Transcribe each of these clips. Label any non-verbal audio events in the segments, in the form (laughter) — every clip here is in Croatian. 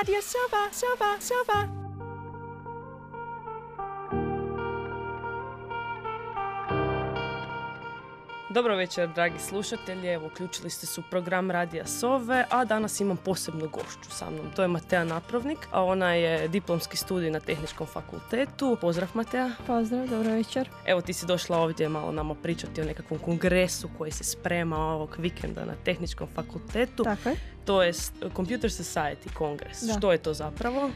Radio Sova, Sova, Sova. Dobro večer, dragi slušatelji. Evo, uključili ste se u program Radija Sove, a danas imam posebnu gošću sa mnom. To je Matea Napravnik, a ona je diplomski studij na Tehničkom fakultetu. Pozdrav, Matea. Pozdrav, dobro večer. Evo, ti si došla ovdje malo nama pričati o nekakvom kongresu koji se sprema ovog vikenda na Tehničkom fakultetu. Tako je to je Computer Society kongres. Što je to zapravo? Uh,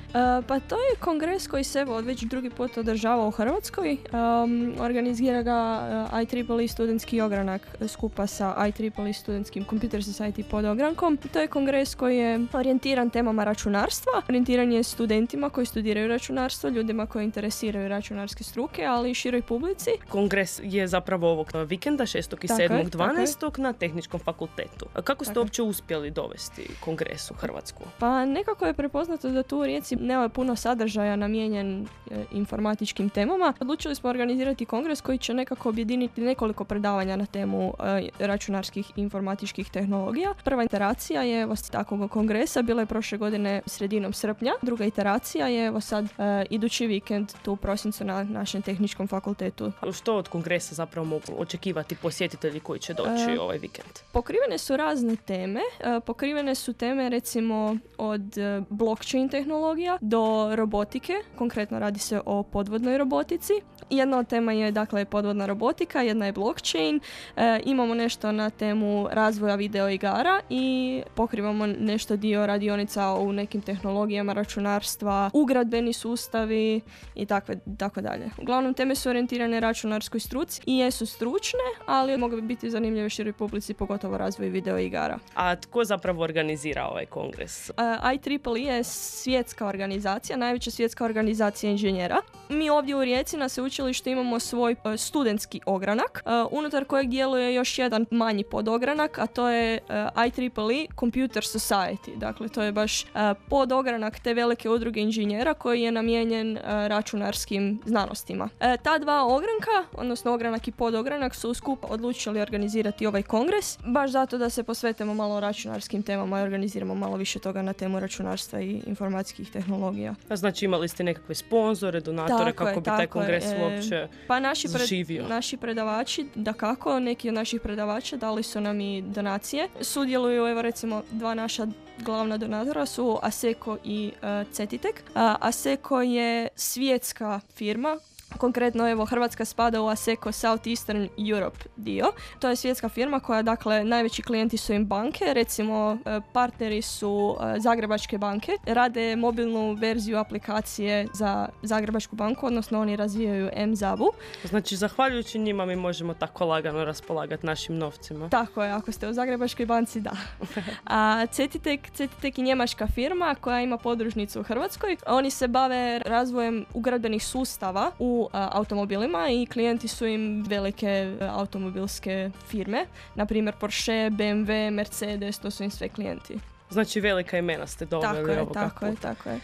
pa to je kongres koji se evo već drugi put održava u Hrvatskoj. Um, organizira ga uh, IEEE studentski ogranak skupa sa IEEE studentskim Computer Society pod ogrankom. To je kongres koji je orijentiran temama računarstva. Orijentiran je studentima koji studiraju računarstvo, ljudima koji interesiraju računarske struke, ali i široj publici. Kongres je zapravo ovog vikenda 6. i 7. 12. na Tehničkom fakultetu. Kako ste uopće uspjeli dovesti kongres u Hrvatsku? Pa nekako je prepoznato da tu u Rijeci nema puno sadržaja namijenjen e, informatičkim temama. Odlučili smo organizirati kongres koji će nekako objediniti nekoliko predavanja na temu e, računarskih i informatičkih tehnologija. Prva iteracija je evo takvog kongresa bila je prošle godine sredinom srpnja. Druga iteracija je evo sad e, idući vikend tu u prosincu na našem tehničkom fakultetu. Što od kongresa zapravo mogu očekivati posjetitelji koji će doći ovaj vikend? Pokrivene su razne teme. pokrivene su teme recimo od e, blockchain tehnologija do robotike, konkretno radi se o podvodnoj robotici. Jedna od tema je dakle podvodna robotika, jedna je blockchain, e, imamo nešto na temu razvoja video igara i pokrivamo nešto dio radionica u nekim tehnologijama računarstva, ugradbeni sustavi i takve, tako dalje. Uglavnom teme su orijentirane računarskoj struci i jesu stručne, ali mogu biti zanimljive široj publici, pogotovo razvoj video igara. A tko zapravo organizira ovaj kongres? IEEE je svjetska organizacija, najveća svjetska organizacija inženjera. Mi ovdje u Rijeci na sveučilištu imamo svoj uh, studentski ogranak, uh, unutar kojeg djeluje još jedan manji podogranak, a to je IEEE Computer Society. Dakle, to je baš podogranak te velike udruge inženjera koji je namijenjen računarskim znanostima. Ta dva ogranka, odnosno ogranak i podogranak, su skupa odlučili organizirati ovaj kongres, baš zato da se posvetimo malo računarskim temama i organiziramo malo više toga na temu računarstva i informacijskih tehnologija. A znači imali ste nekakve sponzore, donatore kako bi taj kongres je. uopće Pa naši, pred, naši predavači, da kako, neki od naših predavača dali su nam i donacije. Sudjeluju, evo recimo, dva naša glavna donatora su Aseko i uh, Cetitek. Uh, Aseko je svjetska firma Konkretno, evo, Hrvatska spada u ASECO Southeastern Europe dio. To je svjetska firma koja, dakle, najveći klijenti su im banke, recimo e, partneri su e, Zagrebačke banke, rade mobilnu verziju aplikacije za Zagrebačku banku, odnosno oni razvijaju M-Zabu. Znači, zahvaljujući njima mi možemo tako lagano raspolagati našim novcima. Tako je, ako ste u Zagrebačkoj banci, da. (laughs) A Cetitek, Cetitek je njemačka firma koja ima podružnicu u Hrvatskoj. Oni se bave razvojem ugradbenih sustava u automobilima i klijenti su im velike e, automobilske firme, na primjer Porsche, BMW, Mercedes, to su im sve klijenti. Znači velika imena ste doveli tako je, tako je, tako je.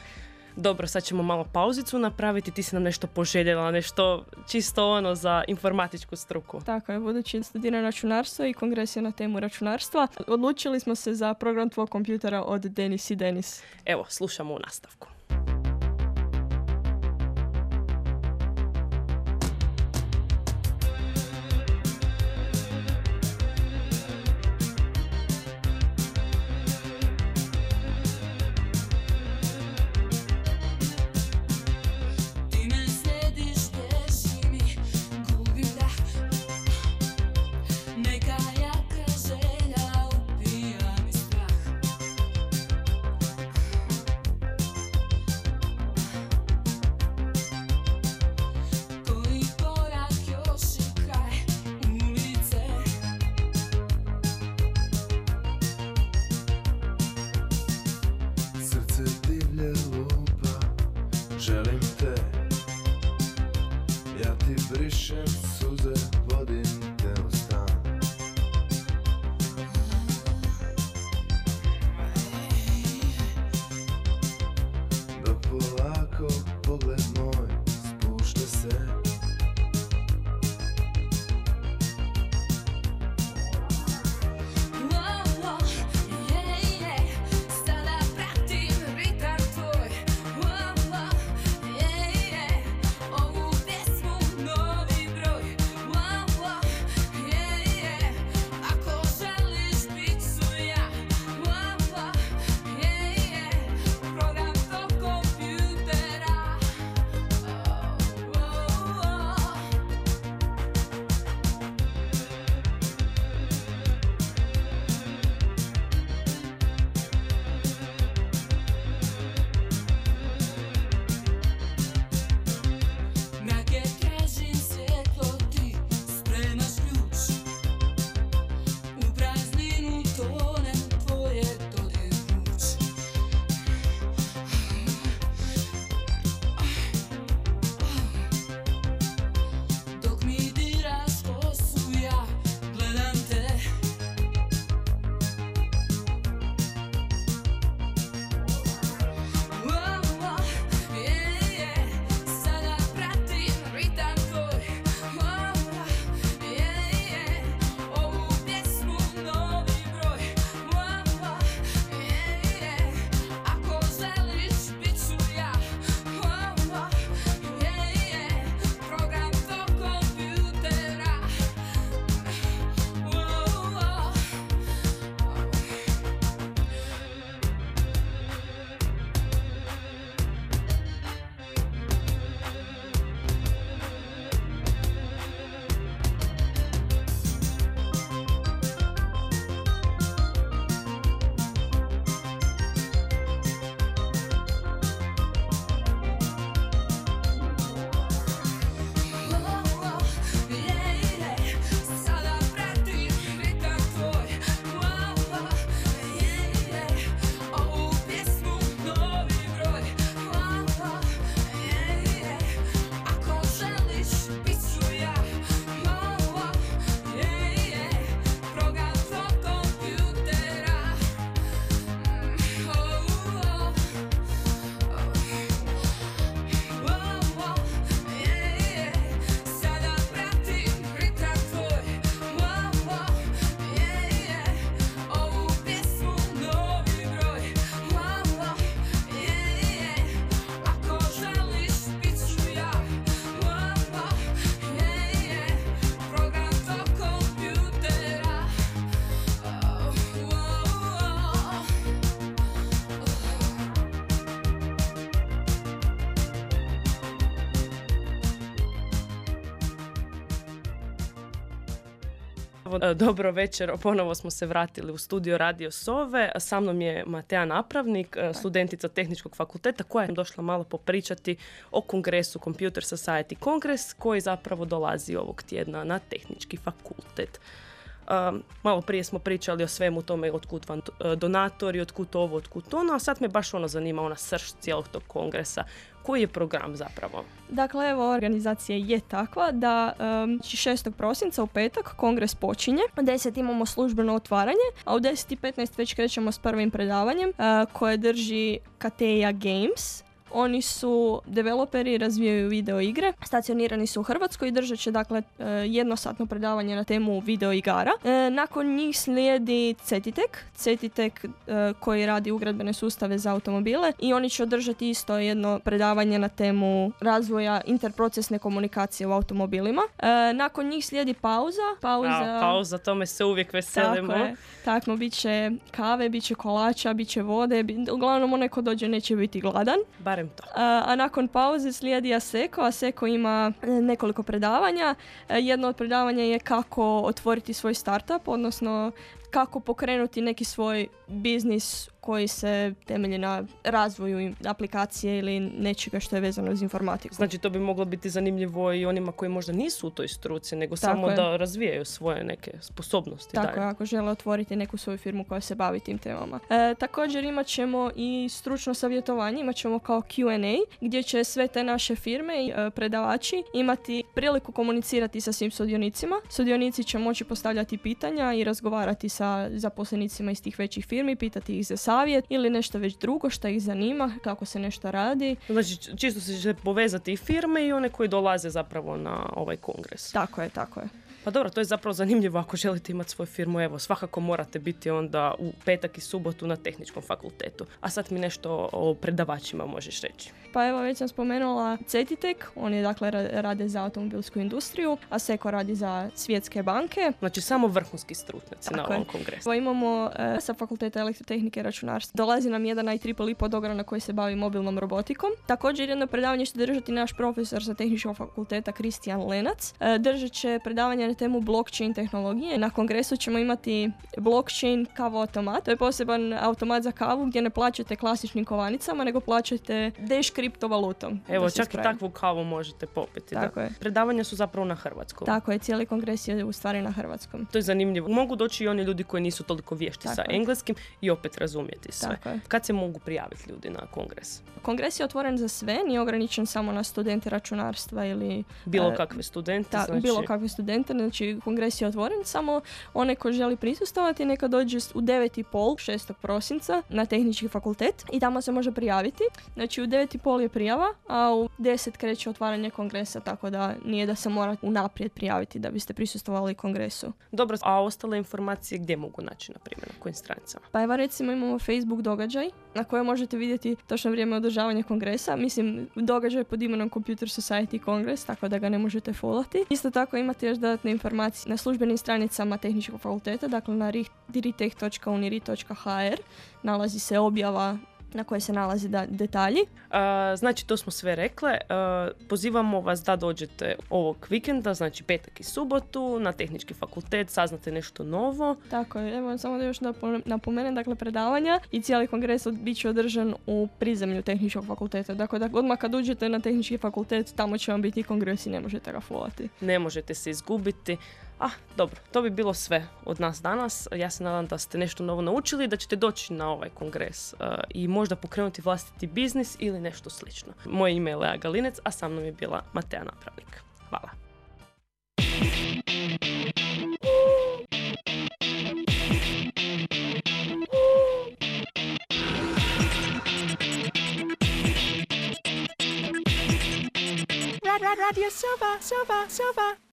Dobro, sad ćemo malo pauzicu napraviti, ti si nam nešto poželjela, nešto čisto ono za informatičku struku. Tako je, budući studiram računarstvo i kongres je na temu računarstva, odlučili smo se za program tvoj kompjutera od Denis i Denis. Evo, slušamo u nastavku. brišem suze vodim. E, dobro večer, ponovo smo se vratili u studio Radio Sove. Sa mnom je Matea Napravnik, e, studentica Tehničkog fakulteta koja je došla malo popričati o kongresu Computer Society Kongres koji zapravo dolazi ovog tjedna na Tehnički fakultet. Um, malo prije smo pričali o svemu tome otkud vam e, donatori, otkud ovo, otkud ono, a sad me baš ono zanima, ona srž cijelog tog kongresa. Koji je program zapravo? Dakle, evo, organizacija je takva da um, 6. prosinca u petak kongres počinje. U 10 imamo službeno otvaranje, a u 10.15 već krećemo s prvim predavanjem uh, koje drži Kateja Games oni su developeri, razvijaju video igre, stacionirani su u Hrvatskoj i držat će dakle e, jednosatno predavanje na temu video igara. E, nakon njih slijedi Cetitek, Cetitek e, koji radi ugradbene sustave za automobile i oni će održati isto jedno predavanje na temu razvoja interprocesne komunikacije u automobilima. Nakon njih slijedi pauza. Pauza, pauza tome se uvijek veselimo. Tako je. Tako, bit će kave, bit će kolača, bit će vode, uglavnom onaj ko dođe neće biti gladan. Bar to. A, nakon pauze slijedi Aseko. Aseko ima e, nekoliko predavanja. E, jedno od predavanja je kako otvoriti svoj startup, odnosno kako pokrenuti neki svoj biznis koji se temelji na razvoju aplikacije ili nečega što je vezano uz informatiku. Znači to bi moglo biti zanimljivo i onima koji možda nisu u toj struci, nego samo da razvijaju svoje neke sposobnosti. Tako je, ako žele otvoriti neku svoju firmu koja se bavi tim temama. E, također imat ćemo i stručno savjetovanje, imat ćemo kao Q&A gdje će sve te naše firme i e, predavači imati priliku komunicirati sa svim sudionicima. Sudionici će moći postavljati pitanja i razgovarati sa zaposlenicima iz tih većih firmi, pitati ih za savjet ili nešto već drugo što ih zanima, kako se nešto radi. Znači čisto se će povezati i firme i one koji dolaze zapravo na ovaj kongres. Tako je, tako je. Pa dobro, to je zapravo zanimljivo ako želite imati svoju firmu. Evo, svakako morate biti onda u petak i subotu na tehničkom fakultetu. A sad mi nešto o predavačima možeš reći. Pa evo, već sam spomenula Cetitek, oni dakle rade za automobilsku industriju, a Seko radi za svjetske banke. Znači samo vrhunski stručnjaci na ovom kongresu. Evo imamo e, sa fakulteta elektrotehnike i računarstva. Dolazi nam jedan IEEE podograna koji se bavi mobilnom robotikom. Također jedno predavanje će držati naš profesor sa tehničkog fakulteta Kristijan Lenac. E, držat će predavanje na temu blockchain tehnologije. Na kongresu ćemo imati blockchain kavu automat. To je poseban automat za kavu gdje ne plaćate klasičnim kovanicama, nego plaćate dash kriptovalutom. Evo, čak i takvu kavu možete popiti. Tako je. Predavanja su zapravo na hrvatskom. Tako je, cijeli kongres je u stvari na hrvatskom. To je zanimljivo. Mogu doći i oni ljudi koji nisu toliko vješti sa engleskim i opet razumjeti sve. Tako je. Kad se mogu prijaviti ljudi na kongres? Kongres je otvoren za sve, nije ograničen samo na studente računarstva ili... Bilo e, kakve studente, znači... Bilo kakve studente, znači kongres je otvoren, samo onaj ko želi prisustovati neka dođe u 9.30 6. prosinca na tehnički fakultet i tamo se može prijaviti. Znači u 9.30 je prijava, a u 10 kreće otvaranje kongresa, tako da nije da se mora unaprijed prijaviti da biste prisustovali kongresu. Dobro, a ostale informacije gdje mogu naći, na primjer, na kojim stranicama? Pa evo recimo imamo Facebook događaj na kojem možete vidjeti točno vrijeme održavanja kongresa. Mislim, događaj pod imenom Computer Society Congress, tako da ga ne možete followati. Isto tako imate još dodatne informacije na službenim stranicama Tehničkog fakulteta, dakle na ritech.uniri.hr nalazi se objava na kojoj se nalazi da, detalji. znači, to smo sve rekle. pozivamo vas da dođete ovog vikenda, znači petak i subotu, na tehnički fakultet, saznate nešto novo. Tako je, evo samo da još napomenem, dakle, predavanja i cijeli kongres bit će održan u prizemlju tehničkog fakulteta. Dakle, da odmah kad uđete na tehnički fakultet, tamo će vam biti kongres i ne možete ga folati. Ne možete se izgubiti. Ah, dobro, to bi bilo sve od nas danas. Ja se nadam da ste nešto novo naučili, da ćete doći na ovaj kongres uh, i možda pokrenuti vlastiti biznis ili nešto slično. Moje ime je Lea Galinec, a sa mnom je bila Mateja Napravnik. Hvala. Radio Sova, Sova, Sova.